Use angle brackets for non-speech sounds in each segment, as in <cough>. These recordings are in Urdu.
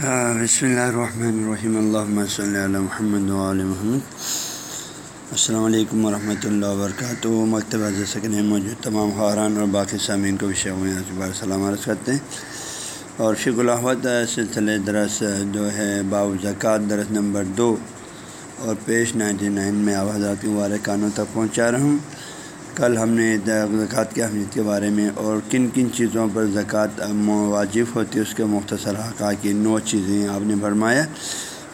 بسم اللہ الرحمن الرحیم۔ اللہ صلی اللہ محمد علیہ محمد۔ السلام علیکم ورحمۃ اللہ وبرکاتہ۔ مکتبہ سکن موجود تمام خاران اور باقی سامعین کو بھی سلام عرض کرتے ہیں۔ اور فک الحمد سلسلہ درس جو ہے باب زکوٰۃ، درس نمبر دو۔ اور پیش نائنٹی نائن میں آواز والے کانوں تک پہنچا رہا ہوں۔ کل ہم نے زکوٰۃ کی اہمیت کے بارے میں اور کن کن چیزوں پر زکوٰۃ واجب ہوتی ہے اس کے مختصر حقاء کی نو چیزیں آپ نے فرمایا۔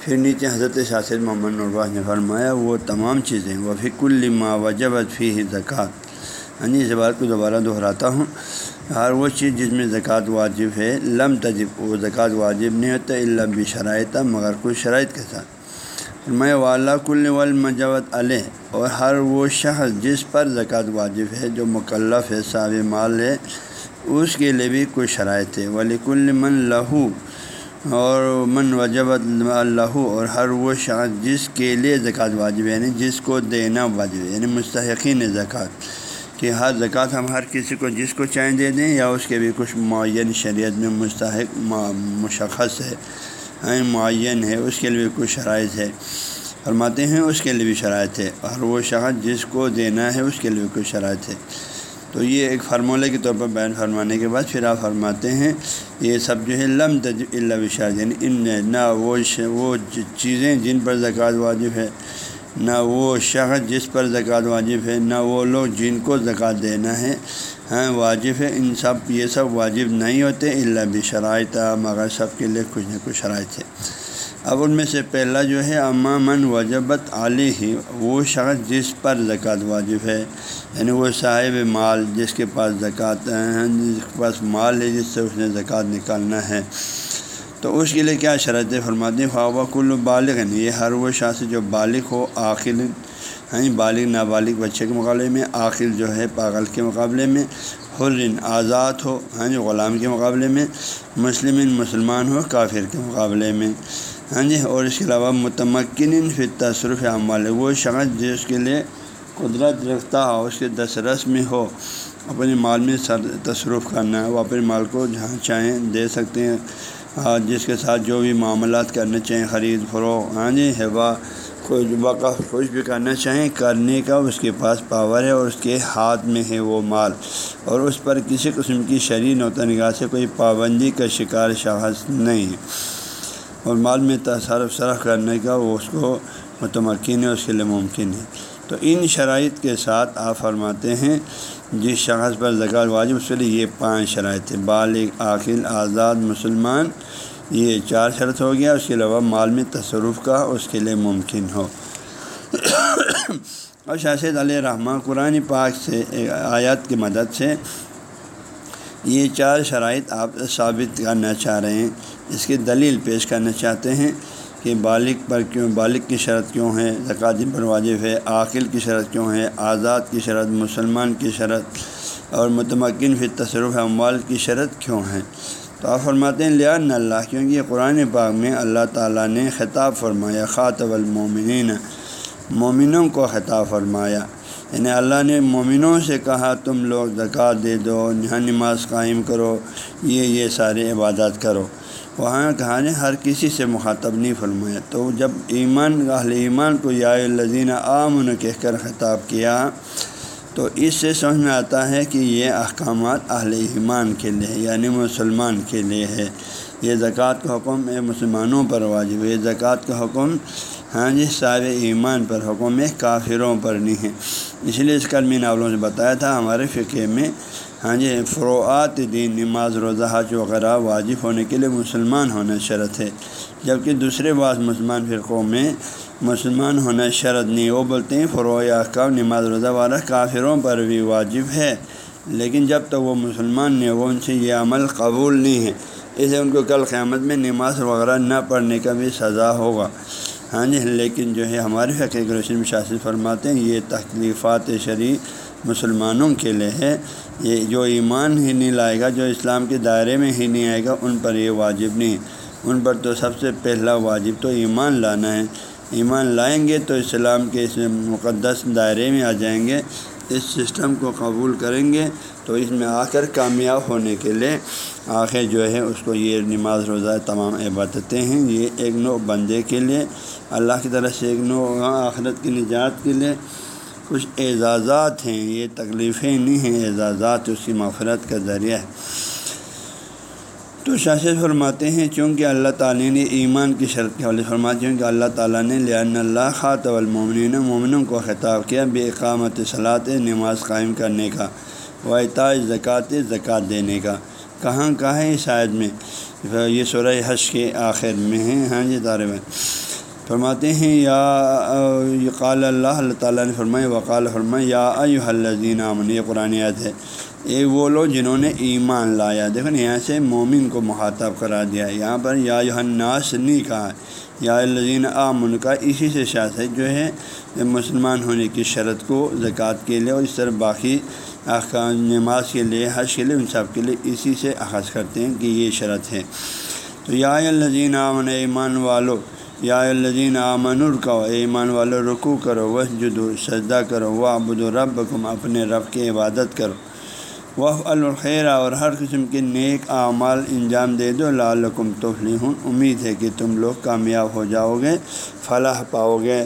پھر نیچے حضرت شاثر محمد نرواز نے فرمایا، وہ تمام چیزیں وہ فک الما وجب فی زکوٰۃ ہاں جی اس بات کو دوبارہ دہراتا ہوں۔ ہر وہ چیز جس میں زکوٰۃ واجب ہے، لم تجب، وہ زکوٰۃ واجب نہیں ہوتا اللہ بھی شرائط مگر کچھ شرائط کے ساتھ۔ میں والا کل والمجوت علیہ اور ہر وہ شخص جس پر زکوٰۃ واجب ہے جو مکلف ہے صاب مال ہے، اس کے لیے بھی کچھ شرائط ہے۔ ولی کل من لہو اور من وجبت لہو اور ہر وہ شخص جس کے لیے زکوٰۃ واجب ہے یعنی جس کو دینا واجب ہے یعنی مستحقین زکوٰۃ، کہ ہر زکوٰۃ ہم ہر کسی کو جس کو چاہیں دے دیں، یا اس کے بھی کچھ معین شریعت میں مستحق، مشخص ہے۔ معین ہے اس کے لیے بھی کچھ شرائط ہے۔ فرماتے ہیں، اس کے لیے بھی شرائط ہے۔ اور وہ شخص جس کو دینا ہے، اس کے لیے بھی کچھ شرائط ہے۔ تو یہ ایک فارمولے کے طور پر بیان فرمانے کے بعد پھر آپ فرماتے ہیں، یہ سب جو ہے، لم تج اللہ بشار یعنی ان نہ وہ وہ چیزیں جن پر زکوٰۃ واجب ہے، نہ وہ شخص جس پر زکوٰۃ واجب ہے، نہ وہ لوگ جن کو زکوٰۃ دینا ہے۔ ہاں واجب ہے۔ ان سب، یہ سب واجب نہیں ہوتے اللہ بھی شرائط مگر سب کے لیے کچھ نہ کچھ شرائط ہے۔ اب ان میں سے پہلا جو ہے امامن وجبت علی ہی وہ شخص جس پر زکوٰۃ واجب ہے یعنی وہ صاحب مال جس کے پاس زکوٰۃ، جس کے پاس مال ہے، جس سے اس نے زکوٰۃ نکالنا ہے۔ تو اس کے لیے کیا شرط فرماتے خواہ کل بالغ۔ یہ ہر وہ شخص جو بالغ ہو آخر ہاں بالغ نابالغ بچے کے مقابلے میں آخر جو ہے، پاگل کے مقابلے میں حرن آزاد ہو ہاں جی غلام کے مقابلے میں مسلم مسلمان ہو، کافر کے مقابلے میں ہاں جی؟ اور اس کے علاوہ متمکن فی تصرف عمال وہ شخص جس کے لیے قدرت رکھتا ہو، اس کے دس رس میں ہو، اپنے مال میں سر تصرف کرنا ہے وہ اپنے مال کو جہاں چاہیں دے سکتے ہیں ہاں، جس کے ساتھ جو بھی معاملات کرنے چاہیں، خرید، فروغ ہاں جی؟ ہوا کوئی وقف کچھ بھی کرنا چاہیں، کرنے کا اس کے پاس پاور ہے اور اس کے ہاتھ میں ہے وہ مال۔ اور اس پر کسی قسم کی شرعی نوتا نگاہ سے کوئی پابندی کا شکار شخص نہیں ہے۔ اور مال میں تصرف صرف کرنے کا وہ اس کو متمکن ہے، اس کے لیے ممکن ہے۔ تو ان شرائط کے ساتھ آپ فرماتے ہیں، جس شخص پر زکوٰۃ واجب، اس کے لیے یہ پانچ شرائط ہیں۔ بالغ، عاقل، آزاد، مسلمان یہ چار شرط ہو گیا، اس کے علاوہ مال میں تصرف کا، اس کے لیے ممکن ہو۔ اور شاشد علیہ رحمٰ قرآن پاک سے، آیات کی مدد سے یہ چار شرائط آپ ثابت کرنا چاہ رہے ہیں۔ اس کی دلیل پیش کرنا چاہتے ہیں کہ بالغ پر کیوں، بالغ کی شرط کیوں ہے زکاتی پر واجب ہے، عاقل کی شرط کیوں ہے، آزاد کی شرط، مسلمان کی شرط اور متمکن فی تصرف اموال کی شرط کیوں ہے۔ تو آپ فرماتے ہیں لیا اللہ، کیونکہ قرآن پاک میں اللہ تعالیٰ نے خطاب فرمایا خاطب المومنین، مومنوں کو خطاب فرمایا۔ یعنی اللہ نے مومنوں سے کہا، تم لوگ زکوٰۃ دے دو، یہاں نماز قائم کرو، یہ یہ سارے عبادات کرو۔ وہاں کہا نے، ہر کسی سے مخاطب نہیں فرمایا۔ تو جب ایمان، اہل ایمان کو یا الزین عام کہہ کر خطاب کیا تو اس سے سمجھ میں آتا ہے کہ یہ احکامات اہل ایمان کے لیے یعنی مسلمان کے لیے ہے یہ زکوٰۃ کا حکم ہے، مسلمانوں پر واجب ہے۔ زکوٰۃ کا حکم ہاں جی سارے ایمان پر حکم ہے، کافروں پر نہیں ہے۔ اس لیے اس کلمی ناولوں سے بتایا تھا، ہمارے فقے میں ہاں جی فروعات دین، نماز، روزہ، حج وغیرہ واجب ہونے کے لیے مسلمان ہونا شرط ہے۔ جبکہ دوسرے بعض مسلمان فرقوں میں مسلمان ہونا شرط نہیں، وہ بولتے ہیں فروغ احکام نماز روزہ والا کافروں پر بھی واجب ہے۔ لیکن جب تک وہ مسلمان نے وہ ان سے یہ عمل قبول نہیں ہے۔ اسے ان کو کل قیامت میں نماز وغیرہ نہ پڑھنے کا بھی سزا ہوگا۔ ہاں جی لیکن جو ہے، ہمارے فقہ روشن شاثر فرماتے ہیں، یہ تکلیفات شرع مسلمانوں کے لیے ہے۔ یہ جو ایمان ہی نہیں لائے گا، جو اسلام کے دائرے میں ہی نہیں آئے گا، ان پر یہ واجب نہیں۔ ان پر تو سب سے پہلا واجب تو ایمان لانا ہے۔ ایمان لائیں گے تو اسلام کے اس مقدس دائرے میں آ جائیں گے، اس سسٹم کو قبول کریں گے تو اس میں آ کر کامیاب ہونے کے لیے آخر جو ہے اس کو یہ نماز روزہ تمام عبادتیں ہیں، یہ ایک نو بندے کے لیے، اللہ کی طرف سے ایک نو آخرت کی نجات کے لیے کچھ اعزازات ہیں، یہ تکلیفیں نہیں ہیں، اعزازات اس کی مغفرت کا ذریعہ ہے۔ تو شاشد فرماتے ہیں، چونکہ اللہ تعالیٰ نے ایمان کی شرط کے حوالے فرماتے ہیں کہ اللہ تعالیٰ نے لن اللہ خاط المومن مومنوں کو خطاب کیا بے اقامت صلاحت نماز قائم کرنے کا وطاء زکوٰۃ زکوٰۃ دینے کا۔ کہاں کہاں ہے اس عائد میں؟ یہ سورہ حش کے آخر میں ہیں ہاں جی طالب فرماتے ہیں، یا، قال اللہ اللہ تعالیٰ نے فرمائے وقال فرمائے یا الذین امن یہ قرآن یاد ہے۔ یہ وہ لوگ جنہوں نے ایمان لایا۔ دیکھو نا، یہاں سے مومن کو مخاطب کرا دیا۔ یہاں پر یا الناس نہیں کہا، یا الزین آمن کا اسی سے شاخ ہے جو ہے مسلمان ہونے کی شرط کو زکوٰۃ کے لیے اور اس طرح باقی نماز کے لیے، حج کے لیے، ان سب کے لیے اسی سے اخذ کرتے ہیں کہ یہ شرط ہے۔ تو یا الزین آمن ایمان والو، یا الزین آمن الکو ایمان والو رکو کرو وہ جدو سجدہ کرو وہ ابود و رب اپنے رب کی عبادت کرو۔ وہ الخیر اور ہر قسم کے نیک اعمال انجام دے دو، لعلکم تفلیحون امید ہے کہ تم لوگ کامیاب ہو جاؤ گے فلاح پاؤ گے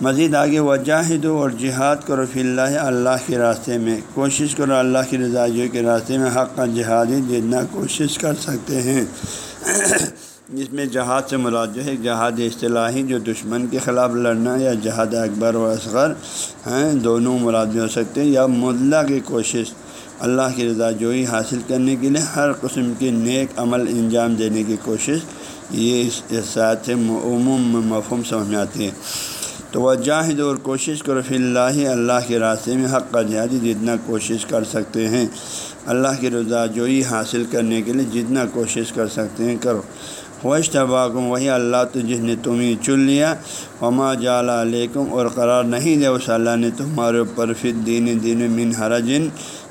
مزید آگے وجاہد اور جہاد کرو فی اللہ اللہ کے راستے میں۔ کوشش کرو اللہ کی رضاجیوں کے راستے میں حق کا جہادی جتنا کوشش کر سکتے ہیں۔ جس میں جہاد سے مراد جو ہے، جہاد اصطلاحی جو دشمن کے خلاف لڑنا یا جہاد اکبر و اصغر، ہیں، دونوں مراد بھی ہو سکتے ہیں۔ یا مدلہ کی کوشش۔ اللہ کی رضا جوئی حاصل کرنے کے لیے ہر قسم کی نیک عمل انجام دینے کی کوشش یہ اس ساتھ سے عموم مفہوم سمجھ میں آتی ہے۔ تو وہ جاہد اور کوشش کرو، فی اللہ اللہ کے راستے میں حق کا جہادی جتنا کوشش کر سکتے ہیں۔ اللہ کی رضا جوئی حاصل کرنے کے لیے جتنا کوشش کر سکتے ہیں، کرو۔ خوش تباکم وہی اللہ تو جس نے تمہیں چن لیا۔ وما جال علیکم اور قرار نہیں دیا، اس اللہ نے تمہارے اوپر پھر دین دین من حرجن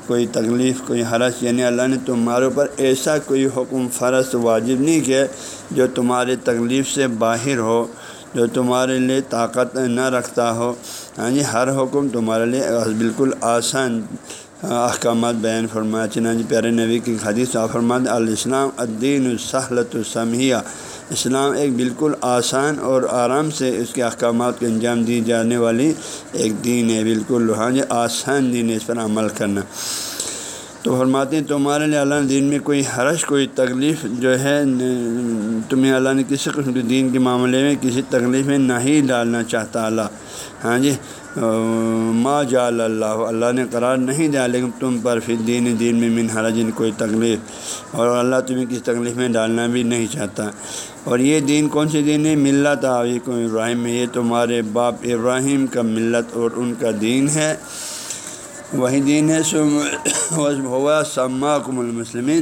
کوئی تکلیف، کوئی حرج یعنی اللہ نے تمہارے اوپر ایسا کوئی حکم فرض واجب نہیں کیا جو تمہارے تکلیف سے باہر ہو، جو تمہارے لیے طاقت نہ رکھتا ہو۔ ہاں جی ہر حکم تمہارے لیے بالکل آسان احکامات بیان فرمایا۔ چنانچہ پیارے نبی کی حدیث فرماد الاسلام الدین الصحلۃ السمیہ اسلام ایک بالکل آسان اور آرام سے اس کے احکامات کو انجام دی جانے والی ایک دین ہے، بالکل ہاں جی آسان دین ہے اس پر عمل کرنا۔ تو فرماتے ہیں، تمہارے لیے اللہ دین میں کوئی حرش کوئی تکلیف جو ہے، تمہیں اللہ نے کسی قسم کے دین کے معاملے میں کسی تکلیف میں نہیں ڈالنا چاہتا اللہ۔ ہاں جی ما جال اللہ اللہ نے قرار نہیں دیا، لیکن تم پر پھر دین دین میں من حرجن کوئی تکلیف۔ اور اللہ تمہیں کس تکلیف میں ڈالنا بھی نہیں چاہتا۔ اور یہ دین کون سی دین ہے؟ ملت کو ابراہیم میں۔ یہ تمہارے باپ ابراہیم کا ملت اور ان کا دین ہے۔ وہی دین ہے۔ ہوا سما کم المسلمین۔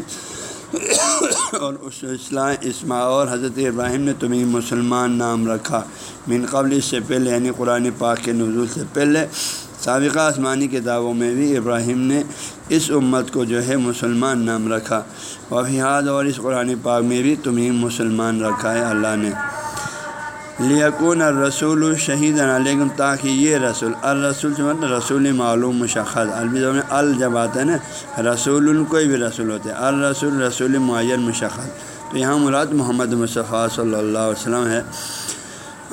اور اس اسلام اسما اور حضرت ابراہیم نے تمہیں مسلمان نام رکھا۔ من قبل اس سے پہلے یعنی قرآن پاک کے نزول سے پہلے۔ سابقہ آسمانی کتابوں میں بھی ابراہیم نے اس امت کو جو ہے مسلمان نام رکھا وفیاد اور اس قرآن پاک میں بھی تمہیں مسلمان رکھا ہے اللہ نے۔ لیکن الرسول شہید علیکم تاکہ یہ رسول، الرسول سے مطلب رسول معلوم، مشخص البی میں ال جب آتا ہے نا رسول کوئی بھی رسول ہوتے ہیں الرسول، رسول معین، مشخص۔ تو یہاں مراد محمد مصطفیٰ صلی اللہ علیہ وسلم ہے۔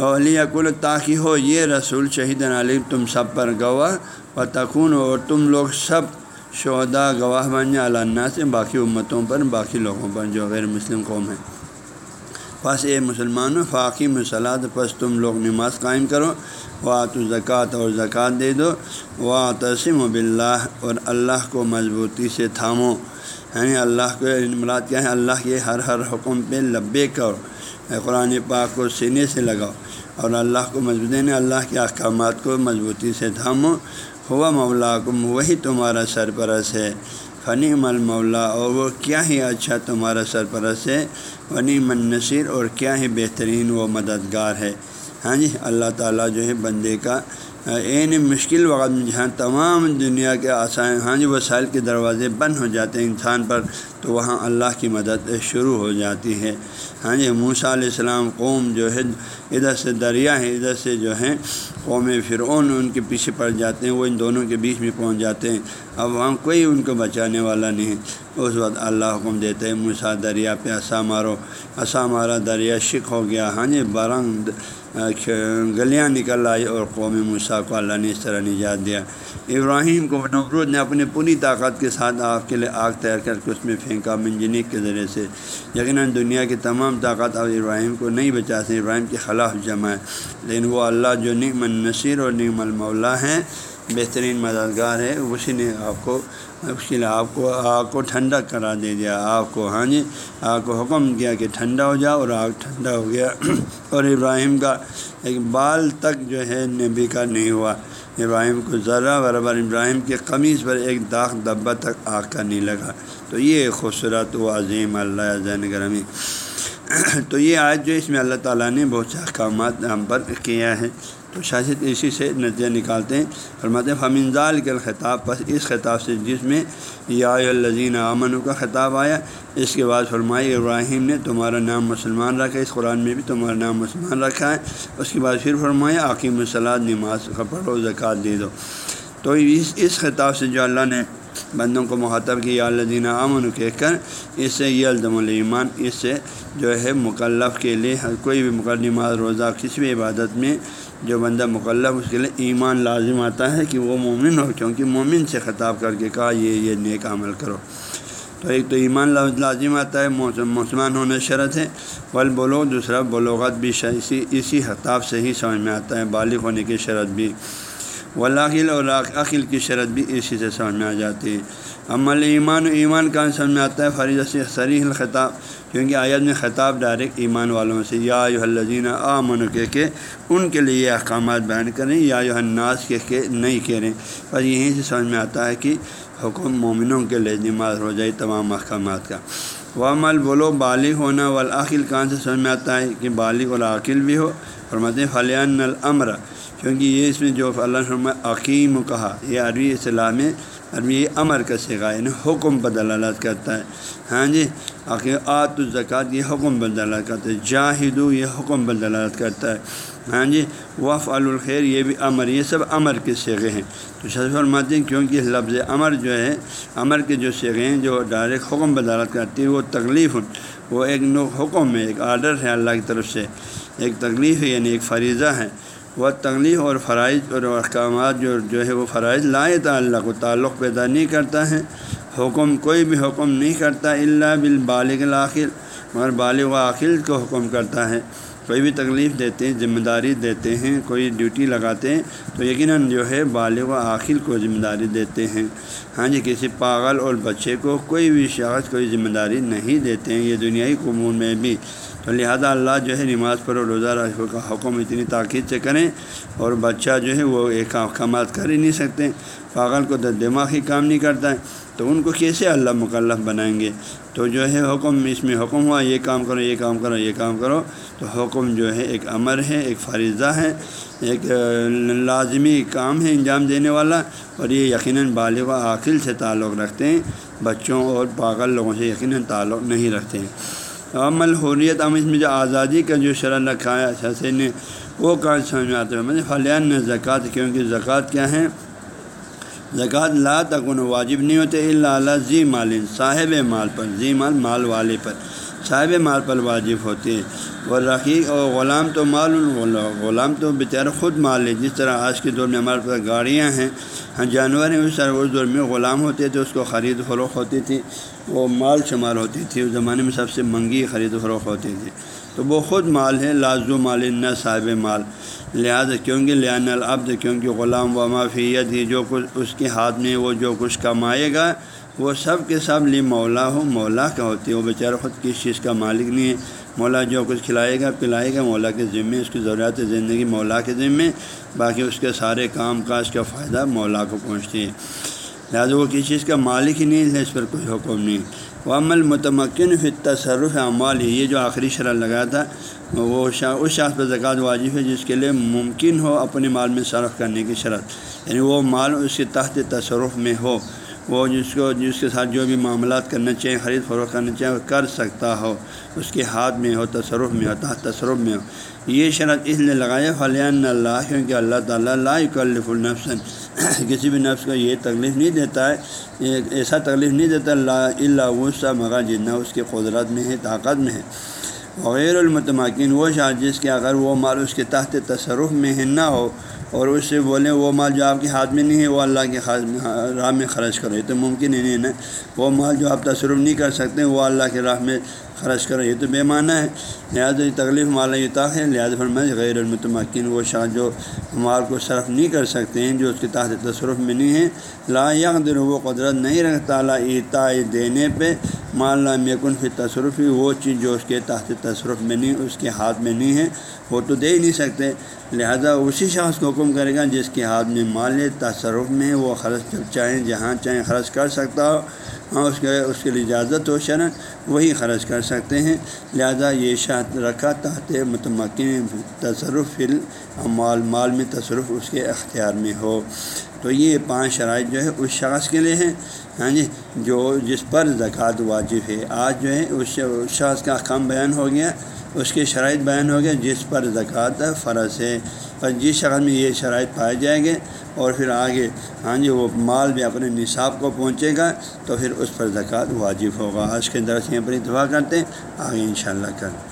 علی اکول تاکہ ہو یہ رسول شہید علیہ تم سب پر گواہ و تکون اور تم لوگ سب شہدا گواہ بن جائیں اللہ سے باقی امتوں پر، باقی لوگوں پر جو غیر مسلم قوم ہیں۔ بس اے مسلمانوں فاقی مسلاد پس تم لوگ نماز قائم کرو۔ وا تو زکوٰۃ اور زکوٰۃ دے دو۔ وا تسم و بلّہ اور اللہ کو مضبوطی سے تھامو۔ یعنی اللہ کو یعنی مراد کیا ہے؟ اللہ کے ہر ہر حکم پہ لبے کرو۔ قرآن پاک کو سینے سے لگاؤ اور اللہ کو مضبوطی یعنی نے اللہ کے احکامات کو مضبوطی سے تھامو۔ ہوا مولا کم وہی تمہارا سرپرست ہے۔ فنی مل مولا اور وہ کیا ہی اچھا تمہارا سرپرست ہے۔ فنی من نصیر اور کیا ہی بہترین وہ مددگار ہے۔ ہاں جی اللہ تعالیٰ جو ہے بندے کا عین مشکل وقت میں جہاں تمام دنیا کے آسان ہاں جی وسائل کے دروازے بند ہو جاتے ہیں انسان پر، تو وہاں اللہ کی مدد شروع ہو جاتی ہے۔ ہاں جی موسیٰ علیہ السلام قوم جو ہے، ادھر سے دریا ہے ادھر سے جو ہے قوم فرعون ان کے پیچھے پڑ جاتے ہیں، وہ ان دونوں کے بیچ میں پہنچ جاتے ہیں۔ اب وہاں کوئی ان کو بچانے والا نہیں۔ اس وقت اللہ حکم دیتے ہیں موسا دریا پہ اصا مارو۔ اصا مارا، دریا شک ہو گیا۔ ہاں جی برنگ گلیاں نکل آئی اور قوم موسا کو اللہ نے اس طرح نجات دیا۔ ابراہیم کو نمرود نے اپنی پوری طاقت کے ساتھ آگ کے لیے آگ تیار کر کے اس میں پھینکا منجنیک کے ذریعے سے۔ یقیناً دنیا کی تمام طاقت اب ابراہیم کو نہیں بچا سکے ابراہیم کے خلاف جمع ہے۔ لیکن وہ اللہ جو نعم النصیر اور نعم المولا ہیں بہترین مددگار ہے، اسی نے آپ کو، اس کے لیے آپ کو آگ کو ٹھنڈا کرا دے دیا۔ آگ کو ہاں جی آگ کو حکم کیا کہ ٹھنڈا ہو جاؤ اور آگ ٹھنڈا ہو گیا۔ <clears throat> اور ابراہیم کا ایک بال تک جو ہے نبی کا نہیں ہوا۔ ابراہیم کو ذرا برابر، ابراہیم کے قمیض پر ایک داغ دبا تک آگ کا نہیں لگا۔ تو یہ خوبصورت و عظیم اللہ زین گرمی <clears throat> تو یہ آج جو اس میں اللہ تعالیٰ نے بہت سے احکامات ہم پر کیا ہے تو شاید اسی سے نتیجہ نکالتے ہیں۔ فرماتے ہیں فمنزال کے خطاب پر اس خطاب سے جس میں یا الزین امن کا خطاب آیا، اس کے بعد فرمائی ابراہیم نے تمہارا نام مسلمان رکھا، اس قرآن میں بھی تمہارا نام مسلمان رکھا ہے۔ اس کے بعد پھر فرمایا عقیم الصلاح نماز کا پڑھو، زکوٰۃ دے دو۔ تو اس اس خطاب سے جو اللہ نے بندوں کو مخاطب کی، یا الدین امن کہہ کر اس سے یہ الدم الایمان، اس سے جو ہے مکلف کے لیے کوئی بھی مقدمات روزہ، کسی بھی عبادت میں جو بندہ مکلف، اس کے لیے ایمان لازم آتا ہے کہ وہ مومن ہو، کیونکہ مومن سے خطاب کر کے کہا، یہ یہ نیک عمل کرو۔ تو ایک تو ایمان لازم آتا ہے مسلمان ہونے شرط ہے۔ ول بولو دوسرا بلوغت بھی اسی اسی خطاب سے ہی سمجھ میں آتا ہے، بالغ ہونے کی شرط بھی۔ ولاخل اور عقل کی شرط بھی اسی سے سمجھ میں آ جاتی۔ ہے عمل ایمان و ایمان کا سمجھ میں آتا ہے؟ فریض سے سریح الخطاب، کیونکہ آیت میں خطاب ڈائریکٹ ایمان والوں سے۔ یا الزین آ من کے کہ ان کے لیے یہ احکامات بیان کریں۔ یا الناس کے نہیں کہہ رہے پر یہیں سے سمجھ میں آتا ہے کہ حکم مومنوں کے لیے نماز ہو جائے تمام احکامات کا۔ وہ عمل بولو بالغ ہونا۔ والعقل کہاں سے سمجھ میں آتا ہے کہ بالغ العقل بھی ہو۔ اور مت فلیان العمر کیونکہ یہ اس میں جو اللہ عقیم کہا، یہ عربی اصلاح میں عربی امر کا سگا یعنی حکم بدلالت کرتا ہے۔ ہاں جی؟ عقیقات الزکوٰۃ یہ حکم بدلالت کرتا ہے، جاہدو یہ حکم بدلالت کرتا ہے۔ ہاں جی؟ وف الخیر یہ بھی امر، یہ سب امر کے سیغے ہیں۔ تو شرف فرماتے ہیں، کیونکہ لفظ امر جو ہے، امر کے جو سیغے ہیں، جو ڈائریکٹ حکم بدالت کرتی ہے وہ تکلیف، وہ ایک نو حکم ہے، ایک آرڈر ہے اللہ کی طرف سے۔ ایک تکلیف ہے یعنی ایک فریضہ ہے۔ وہ تکلیف اور فرائض اور احکامات جو جو ہے وہ فرائض لائے اللہ کو تعلق پیدا نہیں کرتا ہے۔ حکم کوئی بھی حکم نہیں کرتا اللہ بالبالغ العقل مگر بالغ و عقل کو حکم کرتا ہے۔ کوئی بھی تکلیف دیتے ہیں، ذمہ داری دیتے ہیں، کوئی ڈیوٹی لگاتے ہیں، تو یقیناً جو ہے بالغ و عاقل کو ذمہ داری دیتے ہیں۔ ہاں جی کسی پاگل اور بچے کو کوئی بھی شخص کوئی ذمہ داری نہیں دیتے ہیں، یہ دنیائی قبول میں بھی۔ تو لہذا اللہ جو ہے نماز پر روزہ رکھو، کا حکم اتنی تاکید سے کریں اور بچہ جو ہے وہ ایک احکامات کر ہی نہیں سکتے، پاگل کو دماغ ہی کام نہیں کرتا ہے۔ تو ان کو کیسے اللہ مکلف بنائیں گے؟ تو جو ہے حکم، اس میں حکم ہوا، یہ کام کرو، یہ کام کرو، یہ کام کرو۔ تو حکم جو ہے ایک امر ہے، ایک فریضہ ہے، ایک لازمی کام ہے انجام دینے والا۔ اور یہ یقیناً بالغ و عاقل سے تعلق رکھتے ہیں۔ بچوں اور پاگل لوگوں سے یقیناً تعلق نہیں رکھتے۔ ہیں عمل، حریت ام اس میں جو آزادی کا جو شرح رکھا ہے شاثر نے، وہ کہاں سمجھ میں آتا ہے۔ مطلب فلیان نے زکوٰۃ، کیونکہ زکوٰۃ کیا ہے؟ زکوٰۃ لا تکن واجب نہیں ہوتے اللہ زی مال، صاحب مال پر زی مال مال والے پر۔ صاحب مال پر واجب ہوتے ہیں۔ اور رقیق اور غلام تو مال، غلام تو بیچارہ خود مال ہے۔ جس طرح آج کے دور میں ہمارے پاس گاڑیاں ہیں ہاں جانور ہیں، اس طرح اس دور میں غلام ہوتے تھے، اس کو خرید فروخت ہوتی تھی وہ مال شمار ہوتی تھی، اس زمانے میں سب سے منگی خرید و فروخت ہوتی تھی۔ تو وہ خود مال ہے لازو مال نہ صاحب مال۔ لہٰذا کیونکہ لان العبد کیونکہ غلام و معافیت ہی جو کچھ اس کے ہاتھ میں وہ جو کچھ کمائے گا، وہ سب کے سب لی مولا ہو، مولا کا ہوتی ہے۔ وہ بیچارہ خود کس چیز کا مالک نہیں ہے۔ مولا جو کچھ کھلائے گا، پلائے گا، مولا کے ذمے، اس کی ضروریات زندگی مولا کے ذمے۔ باقی اس کے سارے کام کاج کا فائدہ مولا کو پہنچتی ہے۔ لہٰذا وہ کسی چیز کا مالک ہی نہیں ہے، اس پر کوئی حکم نہیں۔ وہ عمل متمکن فی تصرف اعمال یہ جو آخری شرح لگا تھا، وہ اس شخص پہ زکوٰۃ واجب ہے، جس کے لیے ممکن ہو اپنے مال میں صرف کرنے کی شرط۔ یعنی وہ مال اس کے تحت تصرف میں ہو، وہ جس کو، جس کے ساتھ جو بھی معاملات کرنا چاہیں خرید فروخت کرنا چاہیں وہ کر سکتا ہو۔ اس کے ہاتھ میں ہو، تصرف میں ہو، تحت تصرف میں ہو۔ یہ شرط اس لیے لگایا فلیان اللہ کیونکہ اللہ تعالیٰ لا کلف النفسن <coughs> کسی بھی نفس کو یہ تکلیف نہیں دیتا ہے ایسا تکلیف نہیں دیتا اللہ اللہ وسا مغا جتنا اس کے قدرت میں ہے، طاقت میں ہے۔ غیر المتمکن، وہ شاہ جس کے اگر وہ مال اس کے تحت تصرف میں ہے نہ ہو، اور اس سے بولیں وہ مال جو آپ کے ہاتھ میں نہیں ہے، وہ اللہ کے راہ میں خرچ کرو یہ تو ممکن ہی نہیں ہے نا۔ وہ مال جو آپ تصرف نہیں کر سکتے، وہ اللہ کے راہ میں خرچ کرو، یہ تو بے معنی ہے۔ لہٰذا یہ تکلیف مالا یوتا ہے۔ لہٰذا فرمائے غیر المتمکن وہ شاہ جو مال کو صرف نہیں کر سکتے ہیں، جو اس کے تحت تصرف میں نہیں ہے لا یقدر، وہ قدرت نہیں رکھتا۔ اعطا دینے پہ مال لام یکن پھر تصرف ہی وہ چیز جو اس کے تحت تصرف میں نہیں، اس کے ہاتھ میں نہیں ہے، وہ تو دے ہی نہیں سکتے۔ لہذا اسی شخص کو حکم کرے گا، جس کے ہاتھ میں مال تصرف میں وہ خرچ چاہیں، جہاں چاہیں خرچ کر سکتا ہو۔ ہاں اس کے اس کے لیے اجازت ہو، شرن وہی خرچ کر سکتے ہیں۔ لہذا یہ شاط رکھا تحت متمکن تصرف فل مال مال میں تصرف اس کے اختیار میں ہو۔ تو یہ پانچ شرائط جو ہے اس شخص کے لیے ہیں ہاں جی جو جس پر زکوٰۃ واجب ہے۔ آج جو ہے، اس شخص کا کم بیان ہو گیا، اس کے شرائط بیان ہو گیا جس پر زکوٰۃ فرض ہے۔ اور جس شخص میں یہ شرائط پائے جائیں گے اور پھر آگے ہاں جی وہ مال بھی اپنے نصاب کو پہنچے گا تو پھر اس پر زکوٰۃ واجب ہوگا۔ آج کے درس سے پر اتفاق کرتے ہیں، آگے انشاءاللہ کر